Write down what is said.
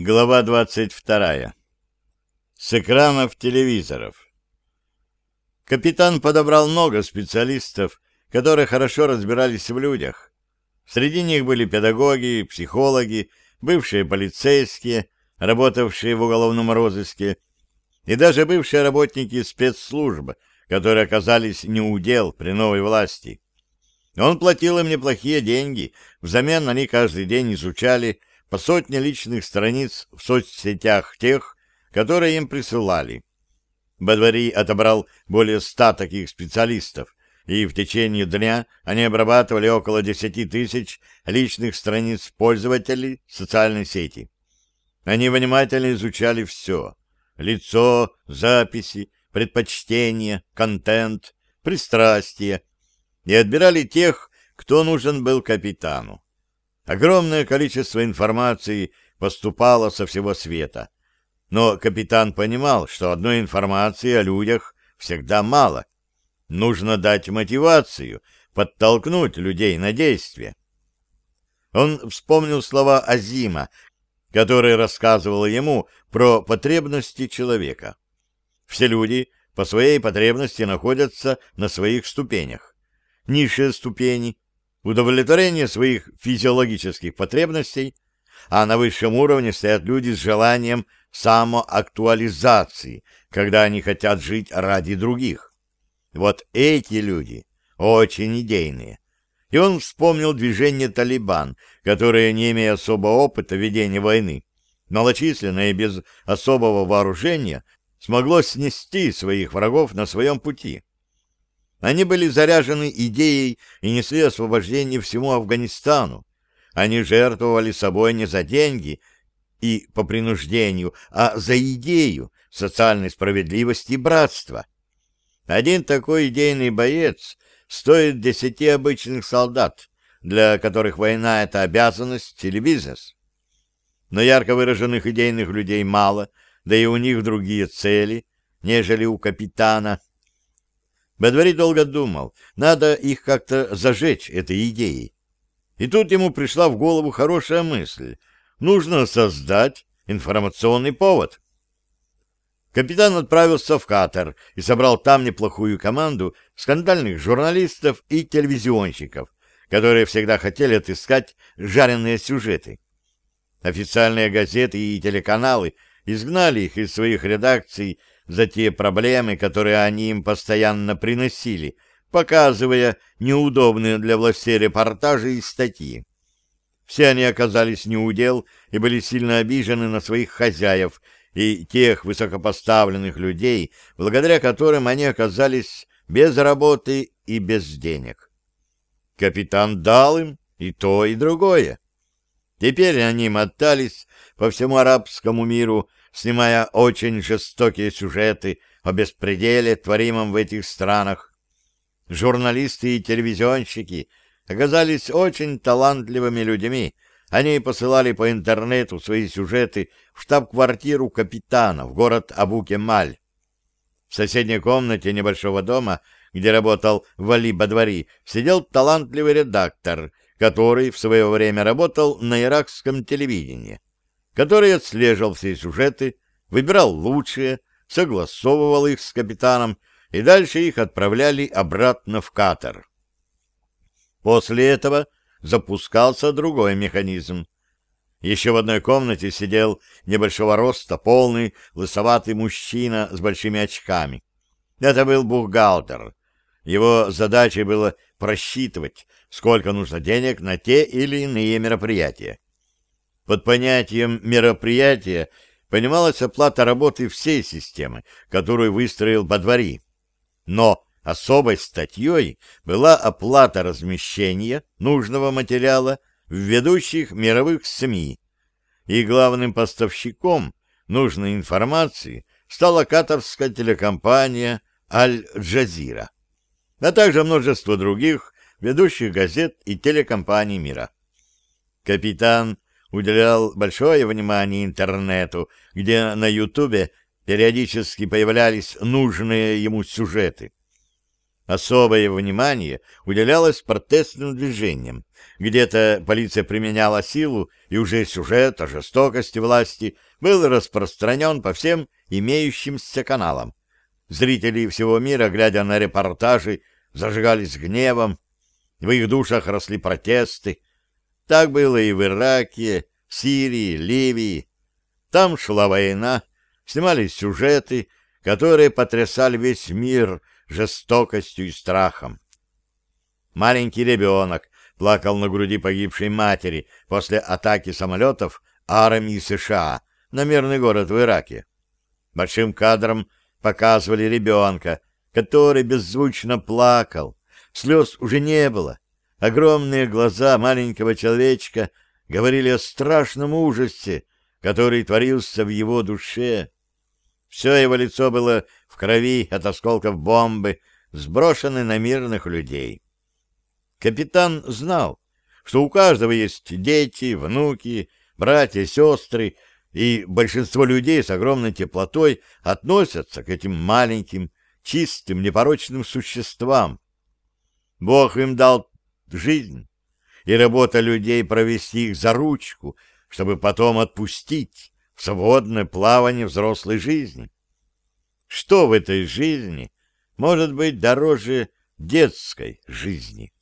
Глава 22. С экранов телевизоров. Капитан подобрал много специалистов, которые хорошо разбирались в людях. Среди них были педагоги, психологи, бывшие полицейские, работавшие в уголовном розыске, и даже бывшие работники спецслужб, которые оказались неудел при новой власти. Он платил им неплохие деньги, взамен они каждый день изучали по сотне личных страниц в соцсетях тех, которые им присылали. Бадвари отобрал более ста таких специалистов, и в течение дня они обрабатывали около десяти тысяч личных страниц пользователей социальной сети. Они внимательно изучали все — лицо, записи, предпочтения, контент, пристрастия, и отбирали тех, кто нужен был капитану. Огромное количество информации поступало со всего света. Но капитан понимал, что одной информации о людях всегда мало. Нужно дать мотивацию, подтолкнуть людей на действие. Он вспомнил слова Азима, который рассказывал ему про потребности человека. Все люди по своей потребности находятся на своих ступенях. Низшие ступени удовлетворение своих физиологических потребностей, а на высшем уровне стоят люди с желанием самоактуализации, когда они хотят жить ради других. Вот эти люди очень идейные. И он вспомнил движение «Талибан», которое, не имея особого опыта ведения войны, малочисленное и без особого вооружения, смогло снести своих врагов на своем пути. Они были заряжены идеей и несли освобождение всему Афганистану. Они жертвовали собой не за деньги и по принуждению, а за идею социальной справедливости и братства. Один такой идейный боец стоит десяти обычных солдат, для которых война — это обязанность или бизнес. Но ярко выраженных идейных людей мало, да и у них другие цели, нежели у капитана — Бедвари долго думал, надо их как-то зажечь этой идеей. И тут ему пришла в голову хорошая мысль. Нужно создать информационный повод. Капитан отправился в Катар и собрал там неплохую команду скандальных журналистов и телевизионщиков, которые всегда хотели отыскать жареные сюжеты. Официальные газеты и телеканалы изгнали их из своих редакций за те проблемы, которые они им постоянно приносили, показывая неудобные для властей репортажи и статьи. Все они оказались неудел и были сильно обижены на своих хозяев и тех высокопоставленных людей, благодаря которым они оказались без работы и без денег. Капитан дал им и то, и другое. Теперь они мотались по всему арабскому миру, снимая очень жестокие сюжеты о беспределе, творимом в этих странах. Журналисты и телевизионщики оказались очень талантливыми людьми. Они посылали по интернету свои сюжеты в штаб-квартиру капитана в город Абу-Кемаль. В соседней комнате небольшого дома, где работал Вали Бадвари, сидел талантливый редактор, который в свое время работал на иракском телевидении который отслеживал все сюжеты, выбирал лучшие, согласовывал их с капитаном, и дальше их отправляли обратно в катер. После этого запускался другой механизм. Еще в одной комнате сидел небольшого роста, полный, лысоватый мужчина с большими очками. Это был бухгалтер. Его задачей было просчитывать, сколько нужно денег на те или иные мероприятия. Под понятием мероприятия понималась оплата работы всей системы, которую выстроил Бадвари. Но особой статьей была оплата размещения нужного материала в ведущих мировых СМИ, и главным поставщиком нужной информации стала катарская телекомпания «Аль-Джазира», а также множество других ведущих газет и телекомпаний мира. Капитан уделял большое внимание интернету, где на Ютубе периодически появлялись нужные ему сюжеты. Особое внимание уделялось протестным движениям. Где-то полиция применяла силу, и уже сюжет о жестокости власти был распространен по всем имеющимся каналам. Зрители всего мира, глядя на репортажи, зажигались гневом, в их душах росли протесты. Так было и в Ираке, Сирии, Ливии. Там шла война, снимались сюжеты, которые потрясали весь мир — жестокостью и страхом. Маленький ребенок плакал на груди погибшей матери после атаки самолетов армии США на мирный город в Ираке. Большим кадром показывали ребенка, который беззвучно плакал. Слез уже не было. Огромные глаза маленького человечка говорили о страшном ужасе, который творился в его душе. Все его лицо было в крови от осколков бомбы, сброшенной на мирных людей. Капитан знал, что у каждого есть дети, внуки, братья, сестры, и большинство людей с огромной теплотой относятся к этим маленьким, чистым, непорочным существам. Бог им дал жизнь, и работа людей провести их за ручку, чтобы потом отпустить, в свободное плавание взрослой жизни. Что в этой жизни может быть дороже детской жизни?